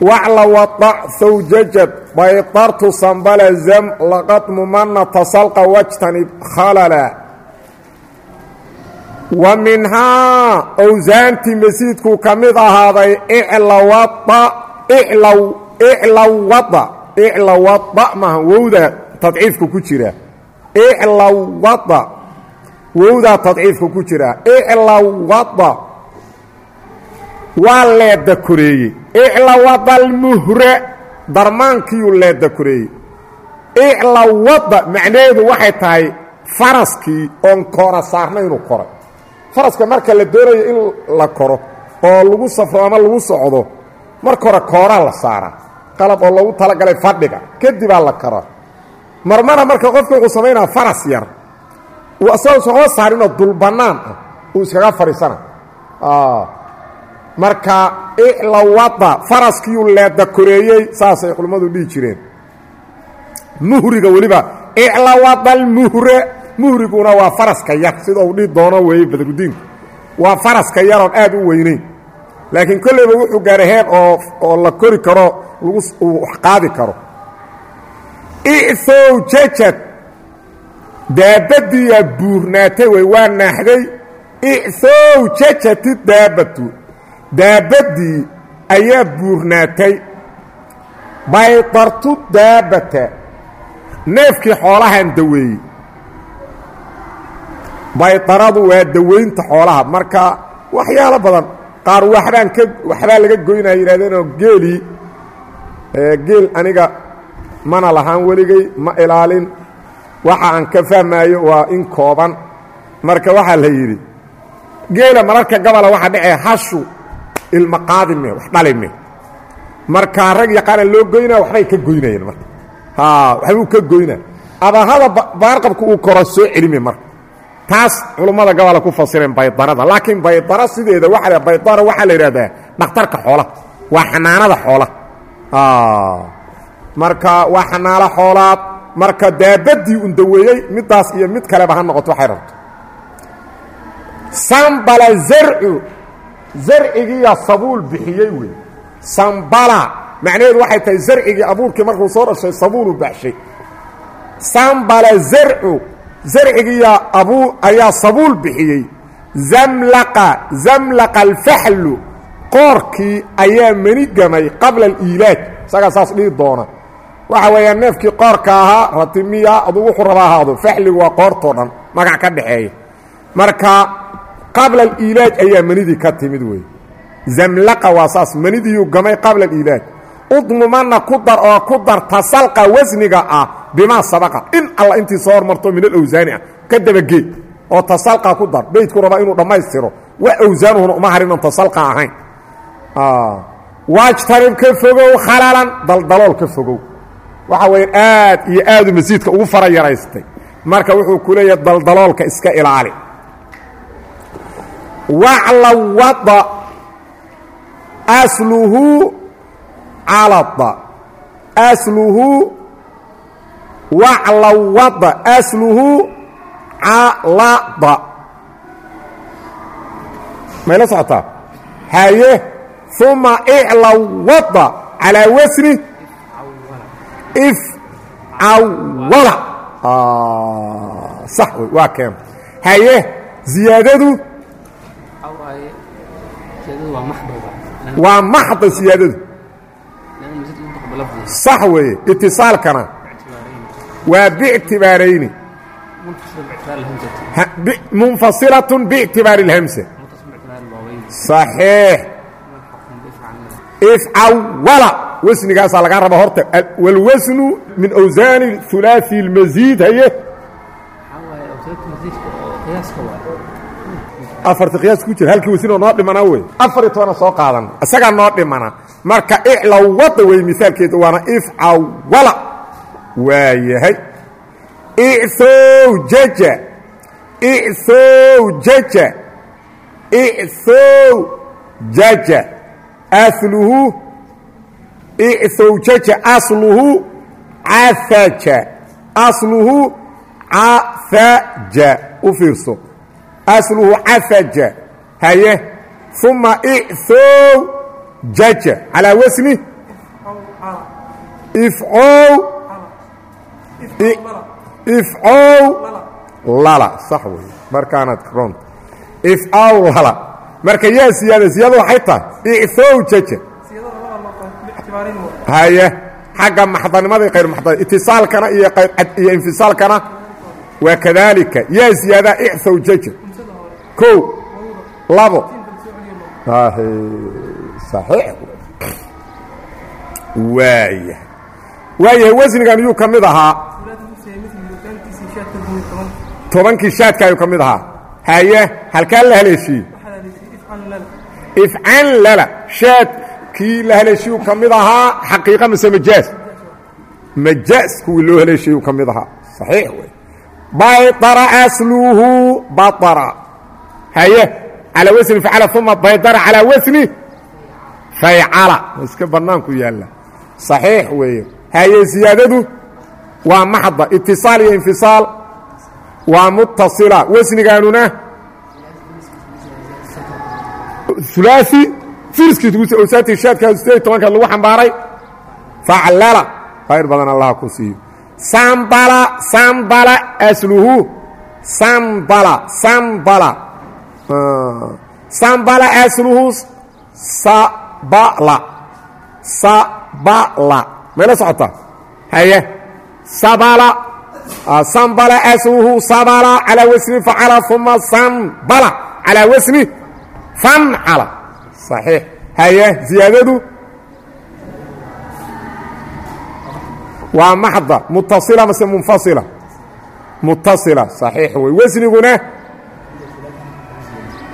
wacla waطc hawjajad baydartu sambala zam laqad mumanata salqa wajtanib khalala. Wa minhaa owsaantii masiidkuu ka mid ahaaday iclawada iclawada maaha wowda tadciifka ku jira. Iclawada wowdaa tadciifka ku jira. Iclawada waa leeda koreeyey iclawada almuhre darmaankiiyuu leeda koreeyey iclawada macnaheedu waxay tahay faraskii oon koora saarna inuu koray faraska marka la doonayo in la koro oo lagu safro ama lagu socdo marka hore kooraa la saaraa. Qalab oo lagu talagalay fadhiga kadibaa la karaa marmara marka qofka wuxuu samaynaa faras yar isagoo sooma saarinoo dul bannaan ah uu iskaga fadhiisana marka iclawada faraskiiuu leeda koreeyey saasay culimmadu dhihi jireen. Muhriga weliba iclawada almuhre muhriguna waa faraska yar sida uu dhihi doono weeye badrudiinku waa faraska yaroon aad u weyneyn. Laakiin kolleyba wuxuu gaara heer oo oo la kori karo lagu uu qaadi karo. Icthowjajad daabadiiyaa buurnaatay wey waa naaxday. Icthowjajati daabatu daabaddii ayaa buurnaatay. Baydartu daabata. Neefkii xoolahan daweeyey. Baydaradu waa daweynta xoolaha. Marka waxyaalo badan qaar waxbaan ka waxbaa laga goynaya yidhahdeenoo geelii geel aniga mana lahaan weligay ma ilaalin. Waxa aan ka fahmaayo waa in kooban. Marka waxaa la yidhi geela mararka gabola waxaa dhacee hashu ilma qaadime wax dhalime marka rag yaqaana loo goynaa waxbay ka goynayeen marka. Waxbuu ka goynaa abahada baarqabka uu koro soo celime marka. Taas culummada gabola ku fasireen baydarada. Laakiin baydara sideeda waa baydara waxaa la yidhahdaa dhakhtarka xoolaha waa xanaanada xoolaha marka waa xanaano xoolaad marka daabadii un daweeyey middaas iyo mid kaleba ha noqoto waxay rabto. Sambala zarcu zarcigiiyaa sabuul bixiyey wey sambala. Macnaheedu waxay tahay zarcigii abuurkii markuu soo dhashay sabuulu baxshay. Sambala zarcu. Zarcigiiyaa abuu ayaa sabuul bixiyey. Zamlaqa. Zamlaqa alfaxlu. Qoorkii ayaa menigamay qabla aliilaaj. Isagaa saas dhihi doona. Waxa weeyaan neefkii qoorka ahaa ratimiya aduu wuxuu raba ahaado waa qoortoo dhan. Magac ka dhaxeeya marka qabla aliilaaj ayaa manidii ka timid wey zamlaqa waa saas manidiiyuu gamay qabla aliilaaj udmumana ku dar oo ku dar tasalqa wasniga ah bimaa sabaqa in alla intii soo hormarto min alawsaani ah ka dabagee oo tasalqa ku dar beydku rabaa inuu dhammaystiro wax awsaanuhuna uma harinon tasalqa ahayn waajtanib ka fogow khalalan daldalool ka fogow waxa weya aad iyo aadu masiidka ugu fara yaraystay marka wuxuu ku leeyahay daldaloolka iska ilaali waclawada asluhu calada asluhu waclawada asluhu calada mayla socotaa haye uma iclawada calaa wasni if cawala sax waa keena haye ziyaadadu waa maxda siyaadadu sax weeye itisaalkana waa bictibaarayni munfasilaة bictibaari اlhamsa صaxiix ifcawala wasnigaasaa lagaa raba horta wاlwasnu min awsaani ثulaaثi اlmasiid haye afarta qiyaas ku jira halkii wasinoo noo dhimanaa wey afar iyo tobana soo qaadan. Isagaa noo dhimana marka iclawada wey misaalkeeda waana ifcawala waa yahay. Icthowjaja icthowjaja icthowjaja asluhu. Icthowjaja asluhu cahaja asluhu cahaja u fiirso asluhu cahaja haye uma icthowjaja calaa wasni ifcow ifcow lala sax wey markaanaad roonta ifcow lala marka yaa siyaada siyaada waxay tahay icthowjaja haye xagga maxdanimada iyo khayr maxdan itisaalkana iyo iyo infisaalkana waa kadaalika yaa ziyaada icthowjaja ko labo. Waaya waayahay wasnigan yuu ka mid ahaa. Tobankii shaadka ayuu ka mid ahaa. Haye halkaa la haleeshiye ifcan lala shaad kii la haleeshiyuu ka mid ahaa xaqiiqa mise majaas? Majaas kuwii loo haleeshiyuu ka mid ahaa. Saxiix wey baydara asluhu baara haye calaa wasni facala uma baydara calaa wasni faycala iska bannaanku yaalla saxiix weeye haye siyaadadu waa maxda itiصaal iyo infisaal waa mutasila wasnigaanuna ulaai sideed tobankaad lagu xambaaray faclala khayr badan allah ku siiyo sambala sambala asluhu sambala sambala sambala asluhu sabala. Sabala. Mayla socotaa haye. Sabala. Sambala asluhu sabala calaa wasni facala uma sambala calaa wasni fancala صaxiix haye. Ziyaadadu. Waa maxda. Mutasila mase munfasila? Mutasila صaxiix wey wasniguna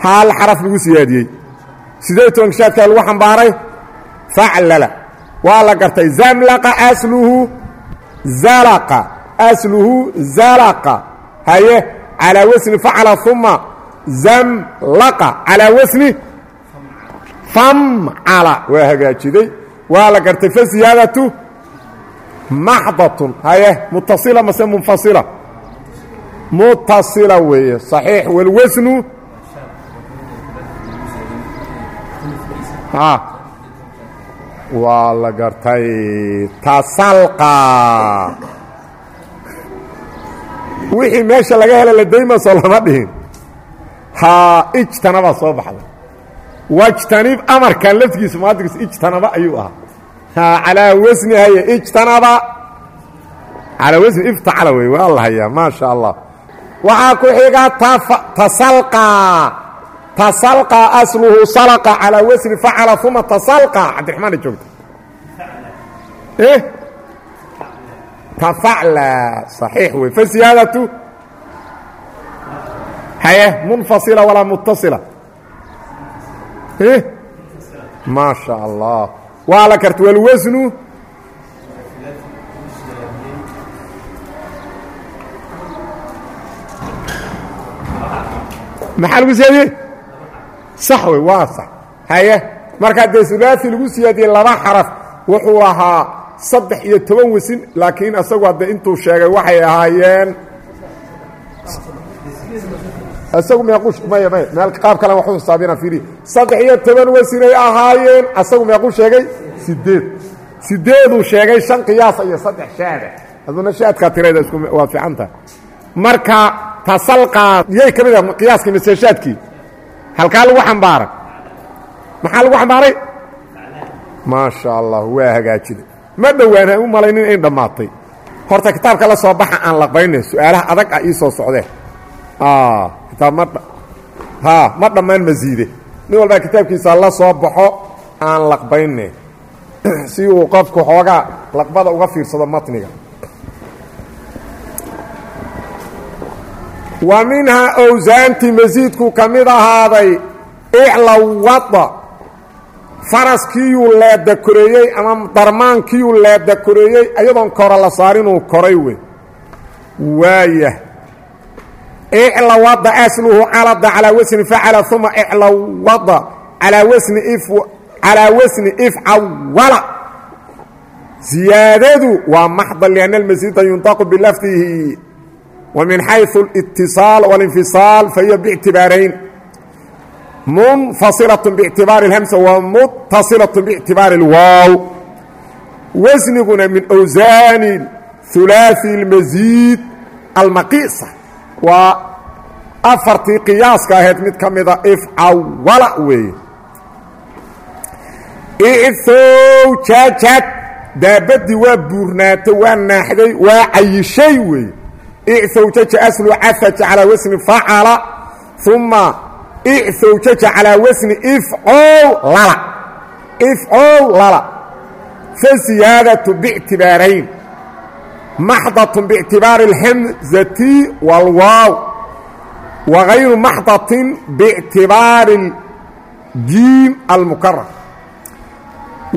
hal xaraf lagu siyaadiyey. Sideed tobanka shaadkaa lagu xambaaray faclala waa la gartay zamlaqa asluhu zalaqa asluhu zalaqa. Haye calaa wasni facala uma zamlaqa calaa wasni famcala waa hagaajiday. Waa la gartay fa siyaadatu maxdatun. Haye mutasila mase munfasila. Mutasila weeye صaxiix walwasnu waa la gartay tasalqa. Wixii meesha laga hela la daymaso lama dhihin. Haa ijtanabaa soo baxday. Wajtanib amarkan laftigiisa muadigiis ijtanaba ayuu ahaa. Calaa wasni haye ijtanaba. Calaa wasni iftacala wey waa la hayaa maa sha allah. Waxaa ku xiga tasalqa tasalqa asluhu salqa calaa wasni facala uma tasalqa. Cabdiraxmaana joogta. Eh? Tafacla صaxiix wey. Fasiyaadatu haye munfasila walaa mutasila maa شha allah waa la karta walwasnu maxaa lagu siyaadiyey sax wey waa sax haye markaa dee ulaai lagu siyaadiyey laba xaraf wuxuu ahaa saddex iyo toban wasin laakiin asagu hadde intuu sheegay waxay ahaayeen isagu meequ maya maya. Meel qaab kalen waxu xisaabina fiiri saddex iyo toban wasinay ahaayeen asagu meequu sheegay sideed sideeduu sheegay shan qiyaasa iyo saddex shaada. Aduna shaadkaa tirada isku waa fiican tahay. Marka tasalqaa yay ka mid ah qiyaaskii mise shaadkii halkaa lagu xambaaray maxaa lagu xambaaray maa sha allah waa hagaajiday ma dhowaan ha u malaynin in dhammaatay horta kitaabka la soo baxa aan laqbayne su'aalaha adag ah ii soo socdee kitaab ma ha ma dhammaan masiide nin walbaa kitaabkiisa la soo baxo aan laqbayne. Si uu qofku xoogaa laqbada uga fiirsado matniga wa minhaa owsaantii masiidku ka mid ahaaday iclawada faraskiiyuu leedakoreeyey ama darmaankiiyuu leedakoreeyey ayadoon kora la saarinuu koray wey waaya. Iclawada asluhu calada calaa wasni facala uma iclawada alaa wasni calaa wasni ifcawala ziyaadadu waa maxda lianna almasiida yunطaqu bilafdihi min xayثu اlاtiصaal واlinfiصaal fahiya bاctibaarayn munfasilaة bاctibaari اhamsa wa mutasilaة bاctibaari اlwaaw wasniguna min wsaani hulaaثi اlmasiid almaqiisa waa afartii qiyaaska ahayd mid ka mida ifcawala weeye icowjajad daabadii waa buurnaatay waa naaxday waa cayishay weeye icowjaja aslu cafaja calaa wasni facala uma icowjaja calaa wasni ifcow lala ifcow lala fasiyaadatu bictibaarayn maxdaة bاctibaari اlhamzati wاlwaaw wa غayru maxdaةi bاctibaari اjiim almukarar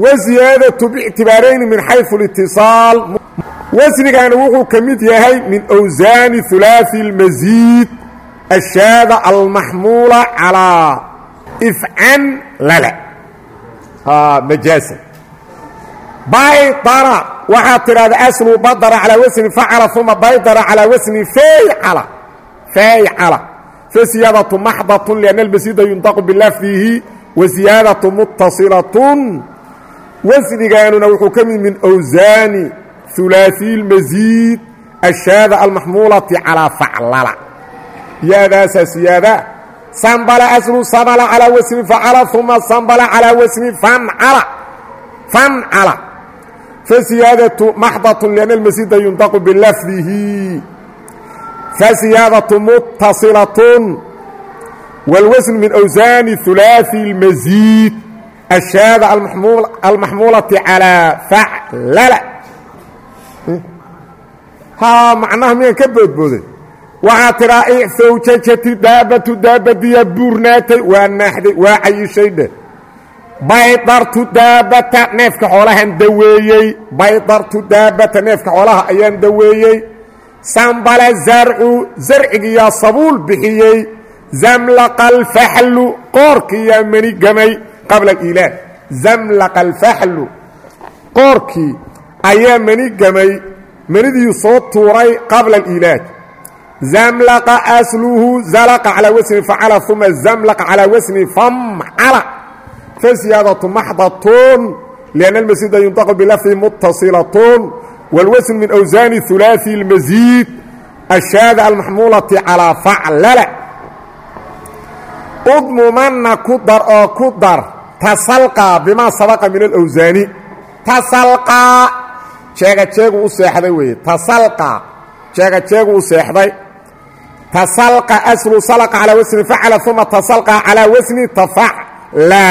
waziyaadaةu bاctibaarayni min xayثu اlاtiصaal wasnigana wuxuu ka mid yahay min wsaani ثulaaثi اlmasiid ashaada almaxmuula calىa ifcan lala majaasa baydara waxaad tidhahda aslu badara calaa wasni facala uma baydara calaa wasni faycala faycala fasiyaadatu maxdaة lianna almasiida yunطaqu bilafdihi wasiyaadatu mutasilatun wasnigaanuna wuxuu ka mid min wsaani hulaaثi اlmasiid ashaada almaxmuulati calىa faclala yaadaasaa siyaada sambala aslu sabla calaa wasni facala uma sambala calaa wasni fancala fancala fasiyaadaةu maxdaة لأn اlmasiida yunطaqu bilafdihi fasiyaadaةu mutasilaة wاlwasn min أwsaani ثulaaثi اlmasiid ashaada almaxmuulaةi calىa faclala haa macnaha miyaan ka boodbooday waxaa tidhaa icowjajati daabatu daabadiya buurnaatay waa naaxday waa cayishay dheh baydartu daabata neefka xoolahaan daweeyey. Baydartu daabata neefka xoolaha ayaan daweeyey. Sambala zarcu zarcigiyaa sabuul bixiyey. Zamlaqa alfaxlu qoorkiiyaa menigamay qabla alilaah. Zamlaqa alfaxlu qoorkii ayaa menigamay menidii soo tuuray qabla alilaaj zamlaqa asluhu zalaqa calaa wasni facala uma zamlaqa calaa wasni famcala fasiyaadaةu maxdaة لأnna اlmasiida yunطaqu bilafdi mutasilaة wاlwasn min أwsaani ثulaaثi اlmasiid ashaada almaxmuulaةi calىa faclala udmumana ku dar oo ku dar tasalqaa bimaa sabaqa min alawsaani tasalqaa jeega jeegu u seexday weeye tasalqaa jeega jeegu u seexday tasalqa aslu salqa calaa wasni facala uma tasalqaa calaa wasni tafacla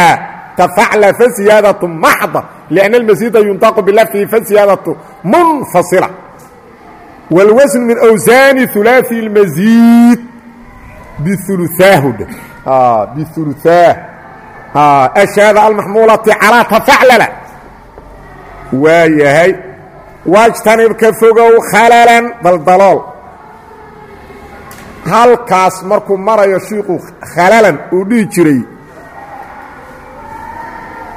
tafacla fasiyaadaة maxda لأnna اlmasiida yunطaqu bilafdihi fasiyaadaة munfasila wاlwasn min أwsaani ثulaaثi اlmasiid biuluaahu dhe biuluaah ashaada almaxmuulati calىa tafaclala waa yahay wajtanib ka fogow khalalan daldalool halkaas markuu marayo shiiku khalalan uu dhihi jiray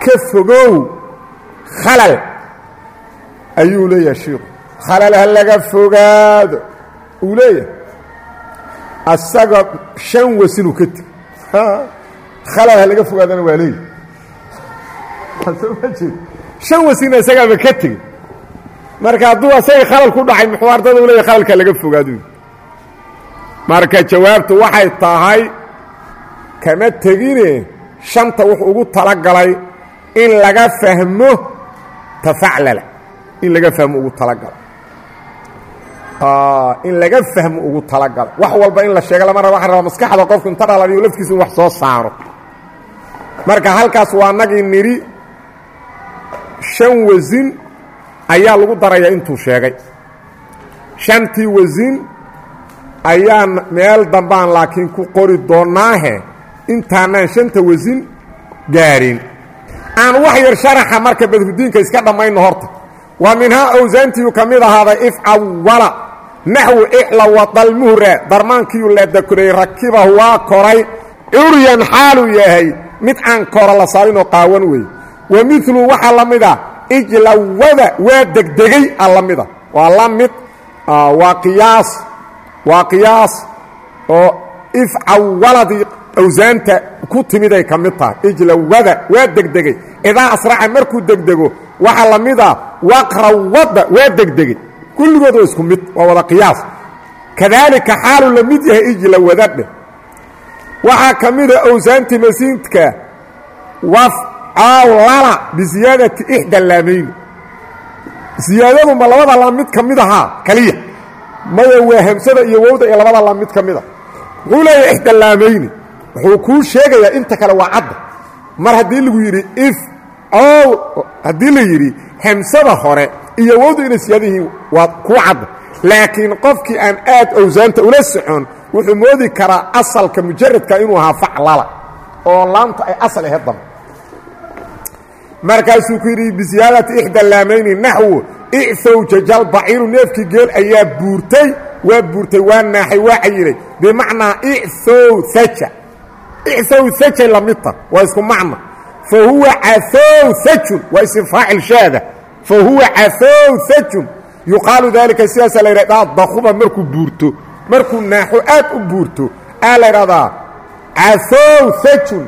ka fogow khalal ayuu leeyahay shiiku khalal ha laga fogaado uu leeyahay. Asaga shan wasinuu ka tegi khalal ha laga fogaadana waa jeed shan wasina isagaaba ka tegi marka hadduu asagii khalal ku dhacay muxuu ardada u leeyahy khalalka laga fogaado. Marka jawaabtu waxay tahay kama tegine shanta wuxuu ugu talagalay in laga fahmo tafaclala. In laga fahmo ugu talagalay in laga fahmo ugu talagalay wax walba in la sheega lama raba waxa rabaa maskaxda qofku inta dhaladiyo laftiisa in wax soo saaro. Marka halkaas waa nagii nidhi shan wasin ayaa lagu darayaa intuu sheegay. Shantii wasin ayaan meel dambaan laakiin ku qori doonnaahe intaanaan shanta wasin gaarin. Aan wax yar sharaxa marka badrudiinka iska dhammayno horta. Wa minhaa awsaantiiyu ka mid ahaaday ifcawala naxwu icla wadalmuhra darmaankiiyu leedakuray rakibahu waa koray. Curyan xaaluu yahay mid aan kora la saarinoo qaawan weeye wa milu waxaa la mid a ijlawada waa degdegay a la mida waa la mid waa qiyaas waa qiyaas oo ifcawaladii awsaanta ku timiday ka mid tahay. Ijlawada waa degdegay. Idaa asraca markuu degdego waxaa la mid a waqrawada waa degdegay. Kulligood waa isku mid waa wada qiyaas. Kadaalika xaaluu la mid yahay ijlawadadheh waxaa ka mida awsaantii masiidka wafcawlala bisiyaadati ixda laamayni siyaadadu ma labada laam mid ka mid ahaa keliya maya waa hamsada iyo wowda iyo labada laam mid ka mid a wuxuu leeyahay ixda laamayni wuxuu kuu sheegayaa inta kale waa cadda mar haddii lagu yidhi if ow haddii la yidhi hamsada hore iyo wowda inay siyaada waa kuu cadda laakiin qofkii aan aad awsaanta ula socon wuxuu moodi karaa asalka mujaradka inuu ahaa faclala oo laamta ay asal ahayd damba markaasuu ku yidhi bisiyaadati ixda laamayni naxwu icow jajal baciiru neefkii geel ayaa buurtay waa buurtay waa naaxay waa cayilay bimacnaa icow haja icow hajay la midta waa isku macna fa huwa caow hajun waa isim faacil shaada. Fa huwa caow hajun yuqaalu daalika sidaasaa la yidhahdaa dakuba markuu buurto markuu naaxo aad u buurto aa la ydhahdaa caow hajun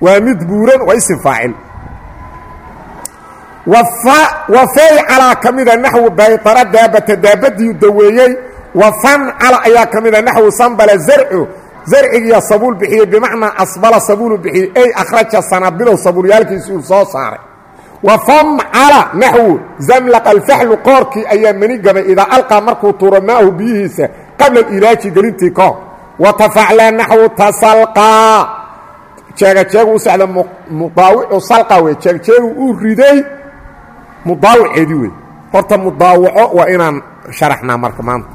waa mid buuran waa isim faacil wa faycala ka mida naxwu baytara daabata daabadiiu daweeyey. Wa fancala ayaa ka mida naxwu sambala zarcu. Zarcigiiya sabuul bixiyey bimacnaa asbala sabuulu bixiyey. Ey akhraja sanabilow sabuulyaalkiisi uu soo saaray. Wa famcala naxwu zamlaqa alfaxlu qoorkii ayaa mani gabay. Idaa alqaa markuu tuuro maahu biyihiisa qabla ilaaji gelintii ka hor wa tafaclaa naxwu tasalqaa. Jeegajeegu u socda mudaawicu salqa wey jeegjeegu uu riday mudaawaceedii wey horta mudaawaco waa inaan sharaxnaa marka maanta.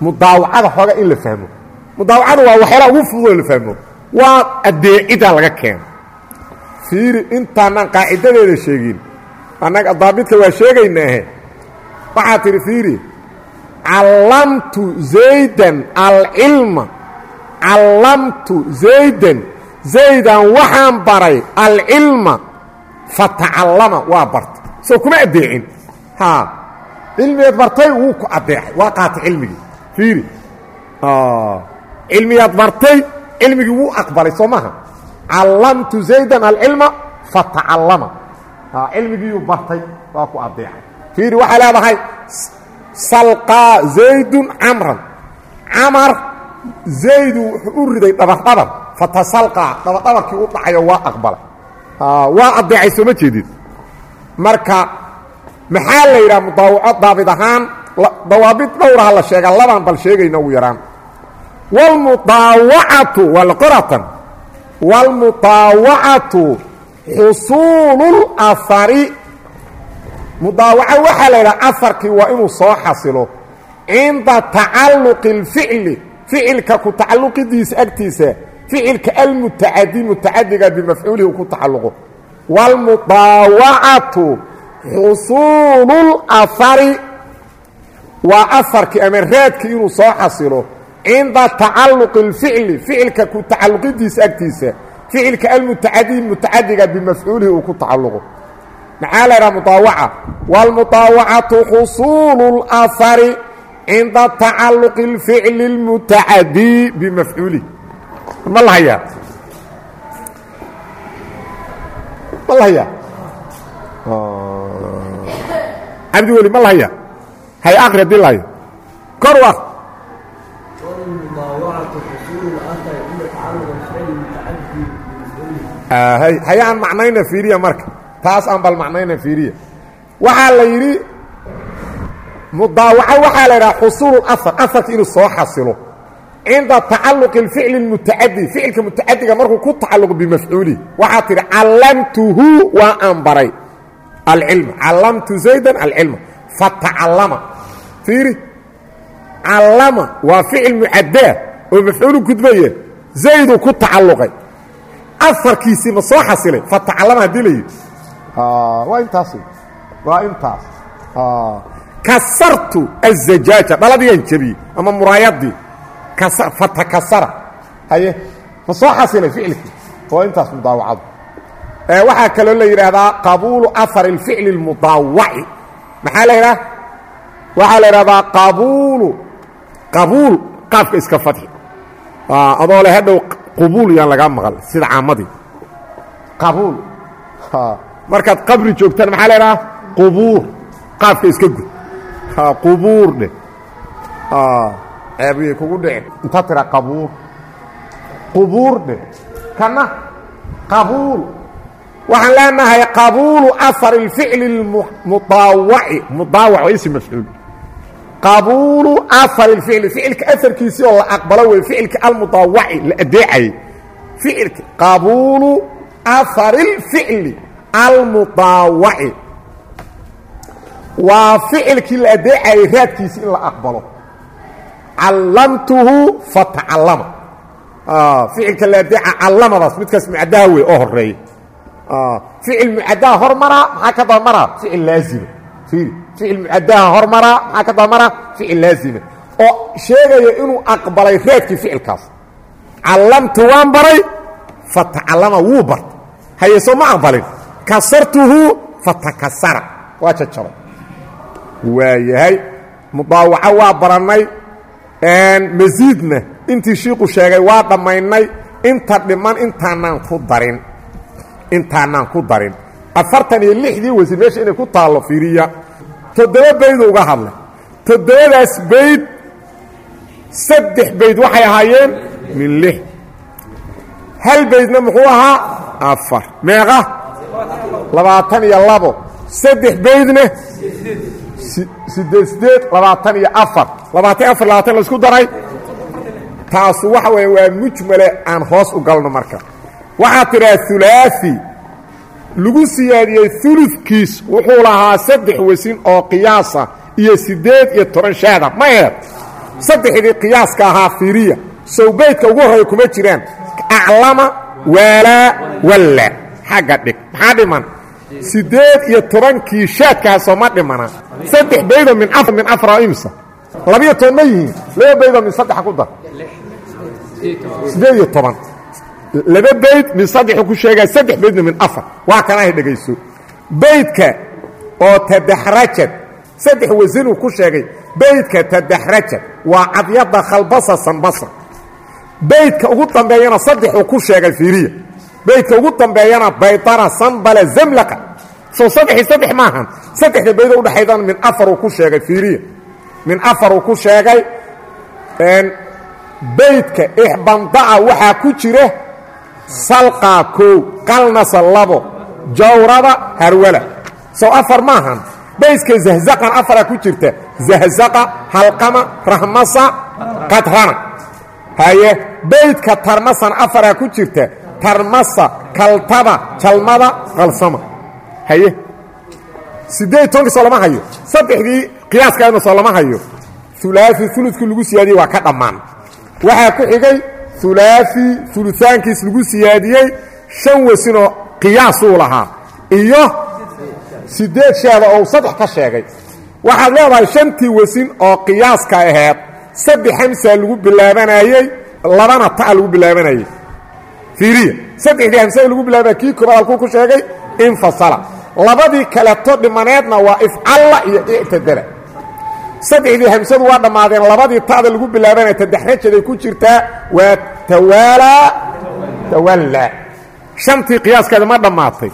Mudaawacada xooga in la fahmo. Mudaawacada waa waxyaalaha ugu fududoo la fahmo. Waa addeeciddaa laga keeno. Fiiri intaanaan qaacidadeeda sheegin annaga daabidka waa sheegaynaahe. Waxaa tidhi fiiri callamtu zaydan alcilma callamtu zaydan. Zaydan waxaan baray alcilma fatacallama waa bartay soo kuma addeecin. Cilmigeed bartay wuu ku addeecay. Waa qaatay cilmigii. Fiiri. Cilmigaad bartay cilmigii wuu aqbalay. Soo maaha callamtu zaydan alcilma fatacallama. Cilmigiiyuu bartay waa ku addeecay. Fiiri waxay leedahay salqaa zaydun camran. Camar zaydu wuxuu u riday dhabardhabar fatasalqaa dhabardhabarkii u dhacayo waa aqbalay. Waa addeecay sooma jeedid marka maxaa la yidhaha mudaawaco daabid ahaan dawaabid dhowraha la sheegaa labaan bal sheegayna ugu yaraan wاlmudaawacatu waa lqoratan wاlmudaawacatu xusuululahari mudaawaco waxaa la yidhaha aharkii waa inuu soo xasilo cinda tacalluqi اlficli ficilka ku tacalluqidiisa agtiisa ficilka almutacadi mutacadiga bimafcuulihi ku tacalluqo wاlmudaawacatu xusuululahari waa afarkii ama raadkii inuu soo xasilo cinda tacalluqi اlficli ficilka ku tacalluqidiisa agtiisa ficilka almutacadi mutacadiga bimafcuulihi uu ku tacalluqo maxaa la ydhaha mudaawaca wاlmudaawacatu xusuulu اlahari cinda tacalluqi اlficli اlmutacadi bimafcuulihi ma la hayaa ma la hayaa cabdi weli ma la haya hay akri haddii la hayo kor wa hay aan macnayna fiiriya marka. Taas aan bal macnayna fiiriya. Waxaa la yidhi mudaawaco waxaa la yidhaha xusuulu اahar aharka inuu soo xasilo cinda tacalluqi اlficli اlmutacadi ficilka mutacadiga markuu ku tacalluqo bimafcuulihi waxaa tidhi callamtuhu waa aan baray alcilma callamtu zaydan alcilma fatacallama. Fiiri tacallama waa ficil mucaddaa oo mafcuulu gudbaya zayduu ku tacalluqay. Afarkiisii ma soo xasilay fatacallama haddii la yidhi. Waa intaas waa intaas. Kasartu azajaaja dhaladiyaan jebiyey ama muraayadii fatakasara haye ma soo xasilay ficilkii? Waa intaas mudaawacadu waxaa kaloo la yidhaahdaa qabuulu afar اlficli اlmudaawaci maxaa la yidhaha waxaa la yidhahdaa qabuulu qabuul qaafka iska fadxi adoo le hadhow qubuul yaan lagaa maqal sida caamadii qabuul markaad qabri joogtaan maxaa la yidhaha qubuur iska gud. Qubuur dheh ceebiyay kugu dhicin intaa tira qabuur qubuur dheh kana qabuul waxaan leenahay qabuulu afar اlficli mudaawaci mudaawac waa ism mafcuul qabuulu afar اlficli ficilka afarkiisii oo la aqbalo wey ficilka almudaawaci la adeecayay ficilka qabuulu afar اlficli almudaawaci waa ficilkii la adeecayay raadkiisii in la aqbalo callamtuhu fatacallama. Ficilka la adeeca callamadaas midkaas mucadaha wey oo horreeya ficil mucadaha hormaraa maxaa ka dabamaraa ficil laazima. Fiiri ficil mucadaha hormaraa maxaa ka dabamaraa ficil laazima. Oo sheegaya inuu aqbalay raadkii ficilkaas. Callamtu waan baray fatacallama wuu bartay. Haye soo ma aqbalin. Kasartuhu fatakasara. Waa jajabay waayahay mudaawaco waa barannay masiidna intii shiiku sheegay waa dhammaynay inta dhiman intaanaan ku darin intaanaan ku darin. Afartan iyo lixdii wasi meesha inay ku taallo fiiriya toddoba baydu uga hadlay. Toddobadaas bayd saddex bayd waxay ahaayeen min lix. Hal baydna muxuu ahaa? Afar. Meeqa? Labaatan iyo labo. Saddex baydna sideed sideed labaatan iyo afar. Labaatan afar labaatan la isku daray. Taasu waxa weya waa mujmale aan hoos u galno marka. Waxaa tidhaha hulaaثi lagu siyaadiyey ulufkiis wuxuu lahaa saddex wasin oo qiyaasa iyo siddeed iyo toban shaada ma eed saddexdii qiyaaska ahaa fiiriya. Sawbaydka ugu horreeya kuma jiraan. Aclama waalaa walla. Xagga dhig. Maxaa dhiman siddeed iyo tobankii shaadkaasoo ma dhimana. Saddex baydoo min min afra imsa. Labiyo toban ma yihiin. Laba baydoo min saddexa ku dar. Siddeed iyo toban. Laba bayd min saddexu ku sheegaa saddex baydna min afar. Waa kanahay dhegayso baydka oo tadaxrajad saddex wasanuu ku sheegay baydka tadaxrajad waa cadyadda khalbasa sanbasa. Baydka ugu dambeeyana saddexuu ku sheegay fiiriya baydka ugu dambeeyana baydara sanbala zamlaqa soo saddexii saddex maahan. Saddexda baydoo udhexaydana min afaruu ku sheegay fiiriya min afaruu ku sheegay baydka ixbanda'a waxaa ku jira salqaa koow qalnasa labo jawrada harwala. Sow afar maahan. Bayska zahzaqan afaraa ku jirta. Zahzaqa halqama rahmasa qadrana. Haye baydka tarmasan afaraa ku jirta tarmasa kaltaba jalmada qalsama. Haye. Siddeed tobankii soo lama hayo? Saddexdii qiyaaskaadna soo lama hayo. Ulaai ulukii lagu siyaadiyey waa ka dhammaan. Waxaa ku xigay ulaai uluaankiis lagu siyaadiyey shan wasinoo qiyaasuu lahaa. Iyo siddeed sheeda oo saddex ka sheegay? Waxaad leedahay shantii wasin oo qiyaaska aheed saddex hamsaa lagu bilaabanayey labana ta'a lagu bilaabanayey fiiriya saddexdii hamsada lagu bilaabana kii koobaad halkuu ku sheegay infasala. Labadii kaleto dhimaneedna waa ifcalla iyo ictadala saddexdii hamsadu waa dhammaadeen labadii ta'da lagu bilaabanaya tadaxrajaday ku jirtaa waa tawaalaa tawallaa shantii qiyaaskeeda ma dhammaatay.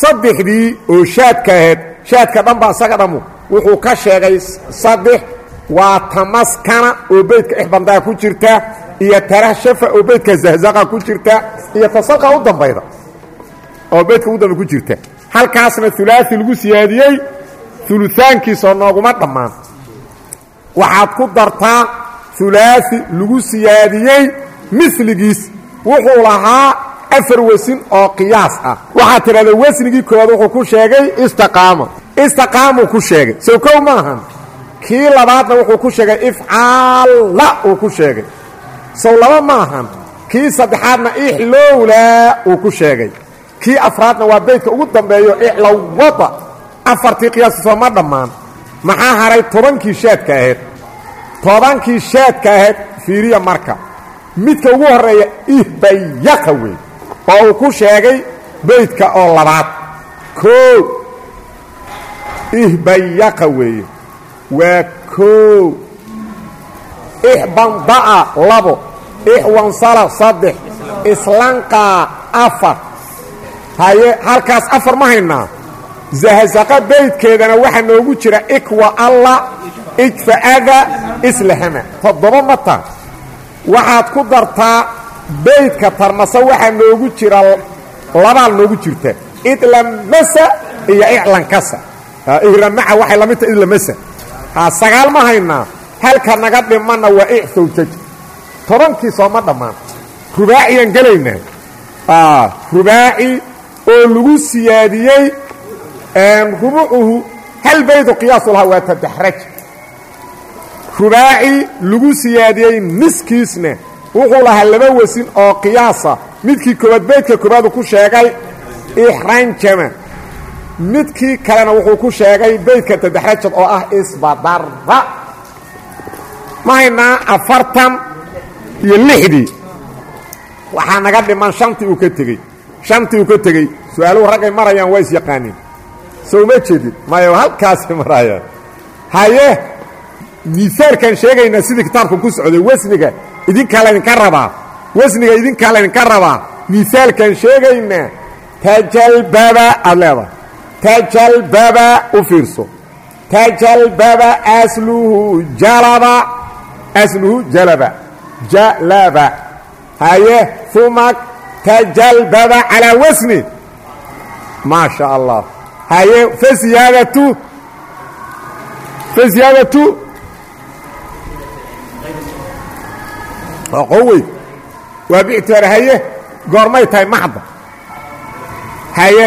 Saddexdii oo shaadka ahayd shaadka dhanba isaga dhammu. Wuxuu ka sheegay saddex waa tamaskana oo beydka ixbandaa ku jirta iyo tarahshafa oo beydka zahzaqa ku jirta iyo tasalqa u dambayda oo beydka ugu dambay ku jirta. Halkaasna ulaai lagu siyaadiyey uluaankiisoo nooguma dhammaan. Waxaad ku dartaa ulaai lagu siyaadiyey miligiis wuxuu lahaa afar wasin oo qiyaas ah. Waxaad tidhahda wasnigii koowaad wuxuu ku sheegay istiqaamo. Istiqaamuu ku sheegay. Sow maahan kii labaadna wuxuu ku sheegay ifcaalla uu ku sheegay. Sow laba maahan kii saddexaadna ixlowlaa uu ku sheegay. Kii afraadna waa beydka ugu dambeeyo ixlowwada afartii qiyaas sooma dhammaan. Maxaa haray tobankii shaadka ahayd tobankii shaadka ahayd fiiriya marka. Midka ugu horreeya ihbayaqa wey oo uu ku sheegay beydka oo labaad. Koo ihbayaqa weeye waa koo ixbanda'a labo ixwansala saddex islanqaa afar. Haye halkaas afar ma haynaa zahasaqa beydkeedana waxaa noogu jira ikwa alla ijfa'ada islahama. Toddoba mata waxaad ku dartaa beydka tarmasa waxaa noogu jira labaal noogu jirta. Idlamasa iyo iclankasa ihramaca waxay la mid tahay idlamasa sagaal ma haynaa halka naga dhimanna waa icfawjaj tobankii sooma dhammaan rubaaciyaan gelaynaa rubaaci oo lagu siyaadiyey rubucuhu hal baydu qiyaasu lahaa waa tadaxraj rubaaci lagu siyaadiyey niskiisna wuxuu lahaa laba wasin oo qiyaasa. Midkii koobaad beydka koobaadu ku sheegay ixranjama midkii kalena wuxuu ku sheegay beydka tadaxrajad oo ah isbadarra. Ma haynaa afartan iyo lixdii. Waxaa naga dhiman shantii uu ka tegey. Shantii uu ka tegey su'aaluhu raggay marayaan waa is yaqaaniin. Sow ma jeedid maya halkaasi marayaan. Haye miisaalkan sheegaynaa sidii kitaabka ku socday wasniga idinkaa laydinka rabaa. Wasniga idinkaa laydinka rabaa. Miisaalkan sheegaynaa tajalbaba aad leedahay. Tajalbaba u fiirso. Tajalbaba asluhu jalaba. Asluhu jalaba jalaba. Haye uma tajalbaba calaa wasni. Maa sha allah. Haye fasiyaadatu fasiyaadatu qowey waa bictibaar haye goormay tahay maxda haye.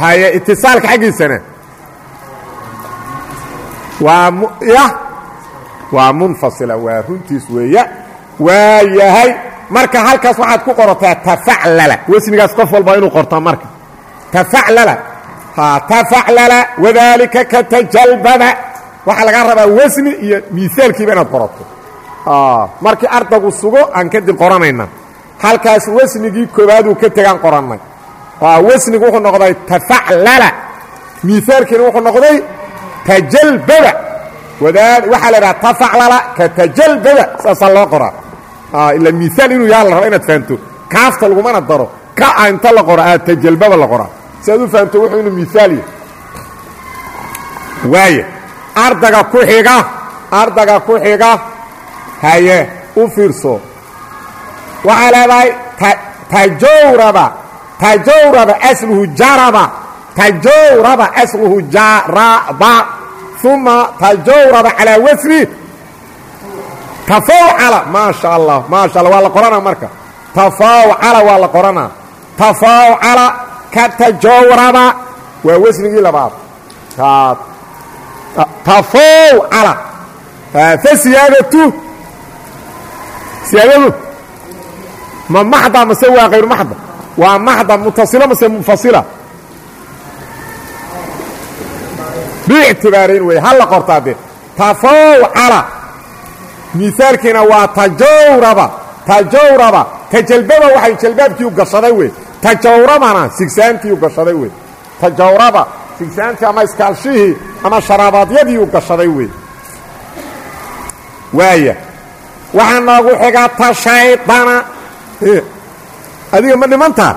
Haye itisaalka xaggiisana waa ya waa munfasila waa runtiis weeya. Waa yahay. Marka halkaas waxaad ku qorataa tafaclala. Wasnigaas qof walba inuu qortaa marka. Tafaclala. Tafaclala. Wadaalika katajalbaba waxaa lagaa rabaa wasni iyo miaalkiiba inaad qorato. Markii ardagu sugo aan kadib qoranayna. Halkaas wasnigii koobaaduu ka tegaan qorannay. Wasnigu wuxuu noqday tafaclala. Miaalkiina wuxuu noqday tajalbaba waxaa la idhaha tafaclala katajalbaba saasaa loo qoraa. Ila miaal inuu yaha la raba inaad fahamto kaafta lagumana daro. Ka a inta la qora tajalbaba la qoraa. Si aad u fahamto wuxuu inuu miaal yahay. Waaya ardaga ku xiga ardaga ku xiga haye u fiirso. Waxaa leedahay tajawraba tajawraba asluhu jaraba. Tajawraba asluhu jaraba uma tajawraba calaa wasni tafawcala maa sha allah maa sha allah waa la qoranaa marka tafawcala waa la qoranaa tafawcala ka tajawraba waa wasnigii labaad tafawcala fa siyaadatu siyaadadu ma maxda mase waa kayru maxda waa maxda mutasila mase munfasila biictibaarayn wey ha la qortaa dee. Tafawcala miaalkiina waa tajawraba tajawraba tajalbaba waxay jalbaabkii u gashaday wey. Tajawrabana sigsaantii u gashaday wey. Tajawraba sigsaantii ama iskaalshihii ama sharaabadyadii u gashaday wey. Waaya. Waxaa noogu xigaa tashaydana adiga ma dhimantaa?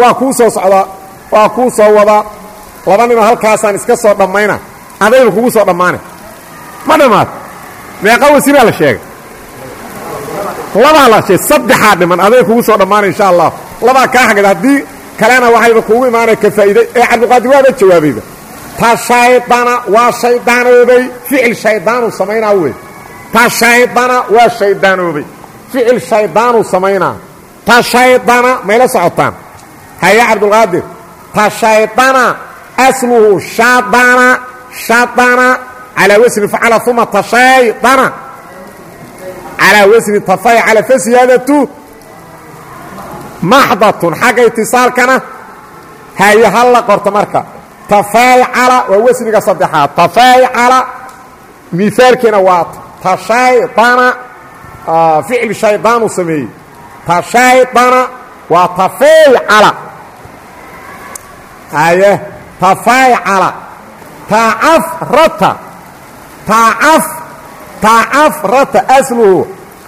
Waa kuu soo socdaa waa kuu soo wadaa laba ninoo halkaasaan iska soo dhammayna adaynu kugu soo dhammaana ma dhammaad? Meeqa wasiraa la sheegay. Labaa la sheegay saddexaa dhiman aday kugu soo dhammaana insha allah labaa kaa xagad haddii kalena waxayba kuugu imaanaya ka faa'iiday ee cabdiqaadir waaba jawaabayba tashaydana waa shaydaanoobay ficil shaydaanuu samaynaa wey. Tashaydana waa shaydaanoobay ficil shaydaanuu samaynaa. Tashaydana mayla socotaan. Haye cabdulqaadir tashaydana asluhu shadana shadana calaa wasni facala uma tashaydana calaa wasni tafaycala fasiyaadatu maxdatun xagga itisaalkana haye hal la qorto marka tafaycala waa wasniga saddexaad tafaycala miaalkiina waa tashaydana ficil shaydaanu sameeyey tashaydana waa tafaycala haye tafaycala tacafrata tacaf tacafrata asluhu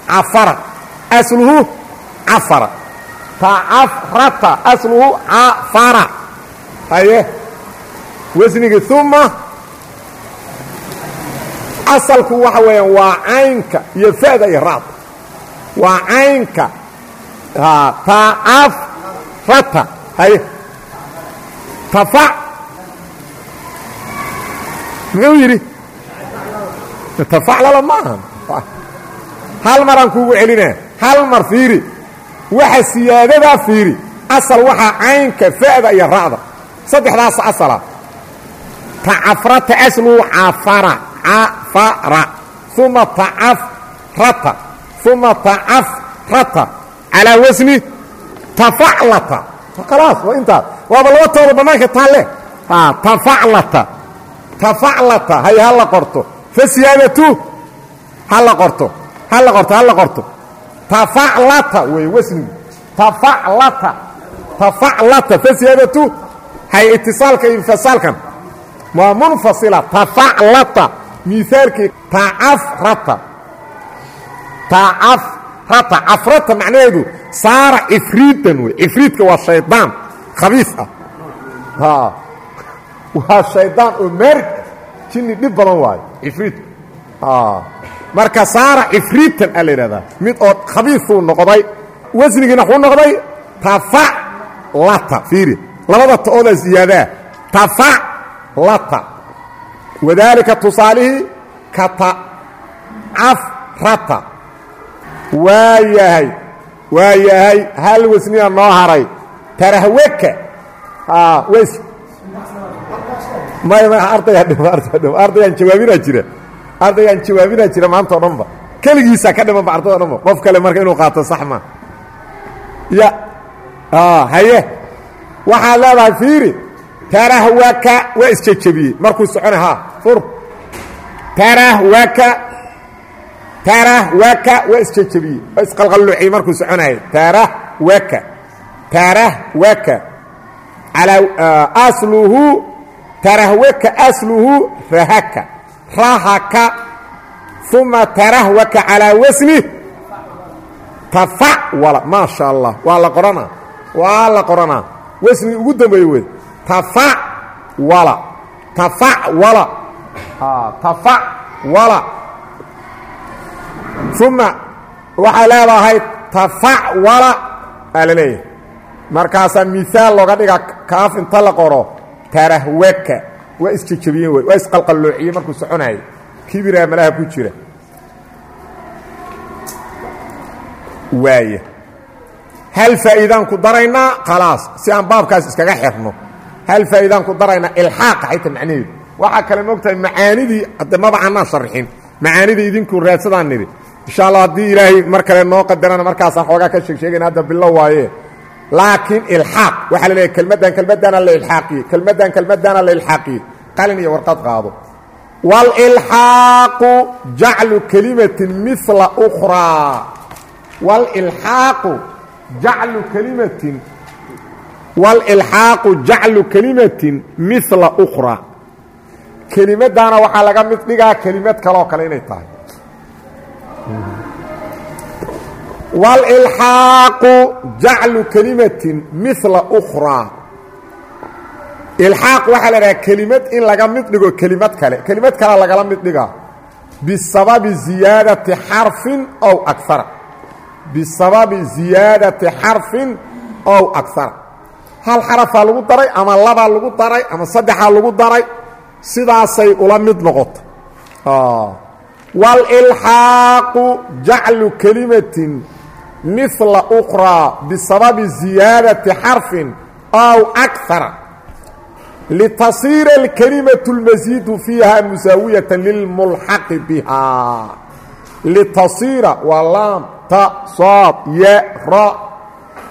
cafara asluhu cafara tacafrata asluhu cafara. Haye wasnigii uma asalku waxa weeyaan waa caynka iyo fa'da iyo raad. Waa caynka tacafrata haye muxuu yidhi tafaclala ma ahan hal maraan kuugu celinaa hal mar fiiri. Waxa siyaadadaa fiiri asal waxaa caynka fa'da iyo ra'da. Saddexdaas asala. Tacafrata asluhu cafara cafara. Uma tacafrata uma tacafrata. Calaa wasni tafaclata. Khalaas waa intaas waaba laba tooda bannaanka taalle. Tafaclata tafaclata hay ha la qorto fasiyaadatu ha la qorto ha la qorto ha la qorto tafaclata wey wasnigu tafaclata tafaclata fasiyaadatu hay itisaalka iyo infasaalkan. Waa munfasila tafaclata miaalkii tacafrata tacafrata cafrata macnaheedu saara cifriidan wey. Cifriidka waa shaydaan khabiis ah waa shaydaan oo maarig jinni dhib badan waayo cifriidku marka saara cifriitan a la yidhahdaa. Mid oo khabiisuu noqday wasnigiina wxuu noqday tafaclata fiiri. Labada ta'oodaa ziyaadaa. Tafaclata wadaalika tusaalihii katacafrata waa yahay waa yahay hal wasniya noo haray. Tarahweka ws may may ardaygaa dhim ardayga dhim ardaygaan jawaabinaa jira. Ardaygaan jawaabinaa jira maanta o dhanba keligiisaa ka dhimanba ardayda o dhanba qof kale marka inuu qaato sax ma. Ya haye. Waxaad leedahay fiiri tarahwaka waa isjejebiyey markuu socona ha fur. Tarahwaka tarahwaka waa isjejebiyey waa isqalqalluuciyey markuu soconayay tarahwaka tarahwaka asluhu tarahwaka asluhu rahaka. Rahaka uma tarahwaka calaa wasni tafacwala maa sha allah waa la qoranaa waa la qoranaa wasnigi ugu dambeeye wey tafacwala tafacwala tafacwala uma waxaa leedahay tafacwala aa la leeyahay. Markaasaa miaal looga dhigaa kaaf inta la qoro tarahwaka waa isjejebiyeen wey waa isqalqalloociyey markuu soconayay. Kibiraa malaha ku jira. Waaya hal faa'iidaan ku daraynaa? Khalaas. Si aan baabkaas iskaga xirno. Hal faa'iidaan ku daraynaa? Ilxaaqa xayta macnaheedu. Waxaa kale moogtahay macaanidii hadde maba annaa sharxin macaanidii idinku raadsadaan nidhi. Insha allah haddii ilaahay mar kale noo qadarana markaasaan xoogaa ka sheeg sheegayna hadda bilo waaye laakiin ilxaaq. Waxaa la leeyahay kelmaddan kelmaddaana la ilxaaqiyey kelmaddan kelmaddaana la ilxaaqiyey qalin iyo warqad qaado. Wاlilxaaqu jaclu kelimatin mila ukraa wlilxaaqu jaclu kelimatin wاlilxaaqu jaclu kelimatin mila ukraa kelimaddaana waxaa laga mid dhigaa kelimad kaloo kale inay tahay wاlilxaaqu jaclu kelimatin mila ukraa ilxaaq waxaa la dhahaa kelimad in laga mid dhigo kelimad kale kelimad kale lagala mid dhigaa bisababi ziyaadati xarfin ow akara bisababi ziyaadati xarfin ow akara hal xarafaa lagu daray ama labaa lagu daray ama saddexaa lagu daray sidaasay ula mid noqota wاlilxaaqu jaclu kelimatin mila ukraa bisababi ziyaadati xarfin ow akara litasiira alkelimatu اlmasiidu fiiha musaawiyata lilmulxaqi bihaa litasiira waa laam ta saad ya ra.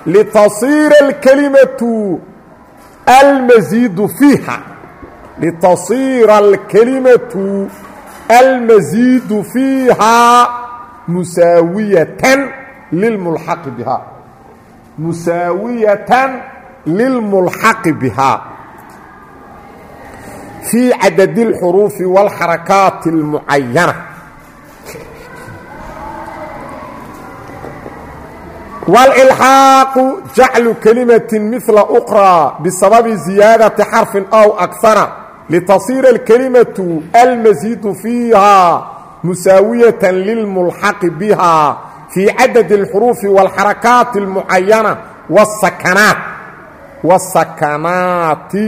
Litasiira alkelimatu almasiidu fiiha litasiira alkelimatu almasiidu fiihaa musaawiyatan lilmulxaqi bihaa musaawiyatan lilmulxaqi bihaa fii cadadi اlxuruufi wاlxarakaati اlmucayana wاlilxaaqu jaclu kelimati mila أkraa bisababi ziyaadati xarfin aw akara litasiira اlkelimatu almasiidu fiihaa musaawiyatan lilmulxaqi bihaa fii cadadi اlxuruufi wاlxarakaati اlmucayana wاsakanaat wاsakanaati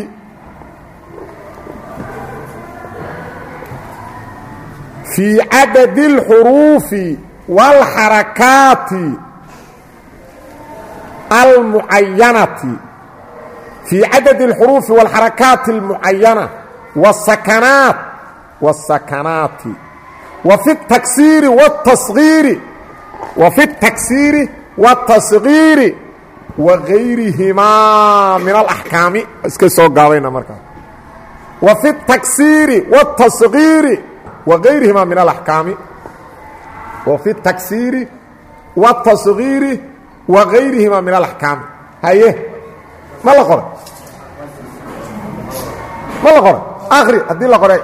fii cadadi اlxuruufi wاlxarakaati almucayanati fii cadadi اlxuruufi wاlxarakaati اlmucayana wاsakanaat wاsakanaati wa fi اtaksiiri wاtasgiiri wa fi اtaksiiri wاtasgiiri wa gayrihimaa min alaxkaami iska soo gaabayna markaa wa fi اtaksiiri wاtasgiiri wa gayrihimaa min alaxkaami wa fi اtaksiiri wاtasgiiri wa gayrihimaa min alaxkaami haye ma la qoray ma la qoray akri haddii la qoray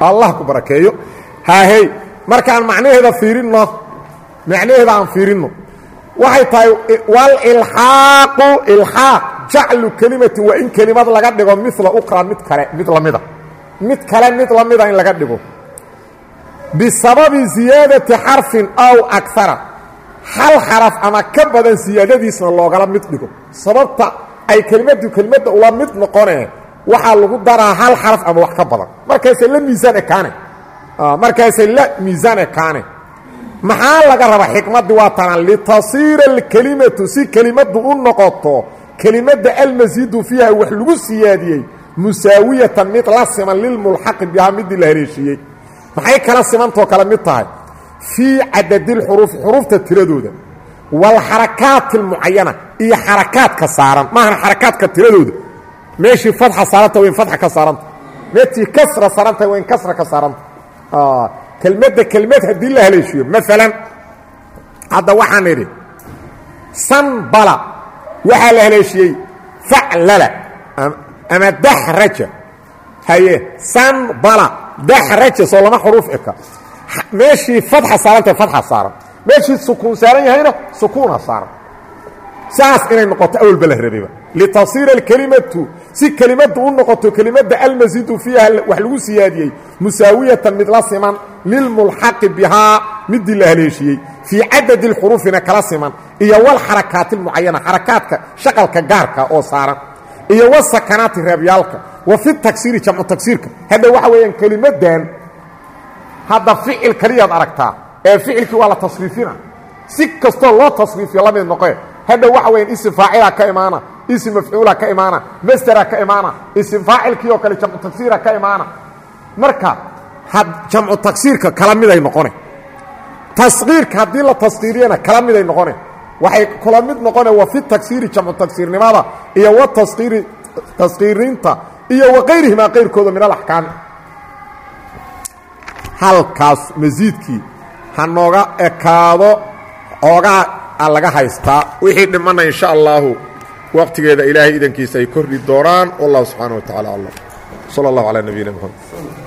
Allah ku barakeeyo. Haahey markaan macnaheeda fiirinno macnaheeda aan fiirinno waxay tahay walilxaaqu ilxaaq jaclu kelimatin waa in kelimad laga dhigo mila ukra mid kale mid lamida mid kale mid lamida in laga dhigo. Bisababi ziyaadati xarfin aw akara hal xaraf ama ka badan siyaadadiisna loogala mid dhigo. Sababta ay kelimaddu kelimadda ula mid noqonee waxaa lagu daraa hal xaraf ama wax ka badan. Markaasay la miisaan ekaane markaasay la miisaan ekaane maxaa laga rabaa xikmaddii waa tanaan? Litasiira alkelimatu si kelimaddu u noqoto kelimadda almasiidu fiiha wax lagu siyaadiyey musaawiyatan mid la siman lilmulxaqi bihaa midii la haleeshiiyey maxay kala simantoo kale mid tahay? Fii cadadilxuruufi xuruufta tiradooda. Waalxarakaati almucayana iyo xarakaadka saaran. Maahan xarakaadka tiradooda meeshii fadxa saaranta waa in fadxa ka saaranta. Meeshii kasra saarantahay waa in kasra ka saaranta. Kelmadda kelmad haddii la haleeshiyo maalan hadda waxaan idhi sanbala waxaa la haleeshiyey faclala ama daxraja haye sanbala daxraja soo lama xuruuf eka. Meeshii fadxa saarantahay fadxa saaran. Meeshii sukuun saaran yahayna sukuuna saaran. Saas inay noqoto awalba la rabayba litasiira alkelimatu si kelimaddu u noqoto kelimadda almasiidu fiiha wax lagu siyaadiyey musaawiyatan mid la siman lilmulxaqi bihaa midii la haleeshiyey fii cadadi اlxuruufina kala siman iyo walxarakaati اlmucayana xarakaadka shaqalka gaarka oo saaran iyo wasakanaati reebyaalka wa fi taksiiri jamcu tagsiirka hadda waxa weeyaan kelimaddan hadda ficil kaliyaad aragtaa ee ficilkii waa la si kastoo loo tasriifiyo la mid hadda waxa weyan isim faacila ka imaana isim mafcuula ka imaana masdera ka imaana isim faacilkii oo kale jamcu tagsiira ka imaana. Marka jamcu tagsiirka kala miday noqone. Taskiirka haddii la taskiiriyana kala miday noqone. Waxay kula mid noqone wa fi tagsiiri jamcu tagsiirnimada iyo wa taskiiri taskiirinta iyo wa kayrihimaa qayrkooda min alaxkaami halkaas masiidkii ha nooga ekaado oogaa aa laga haystaa wixii dhimanna insha allaahu wakhtigeeda ilaahay idankiisa ay korri doonaan wallahu subxaana wa tacala aclam sala allahu calaa nabiyina moxamed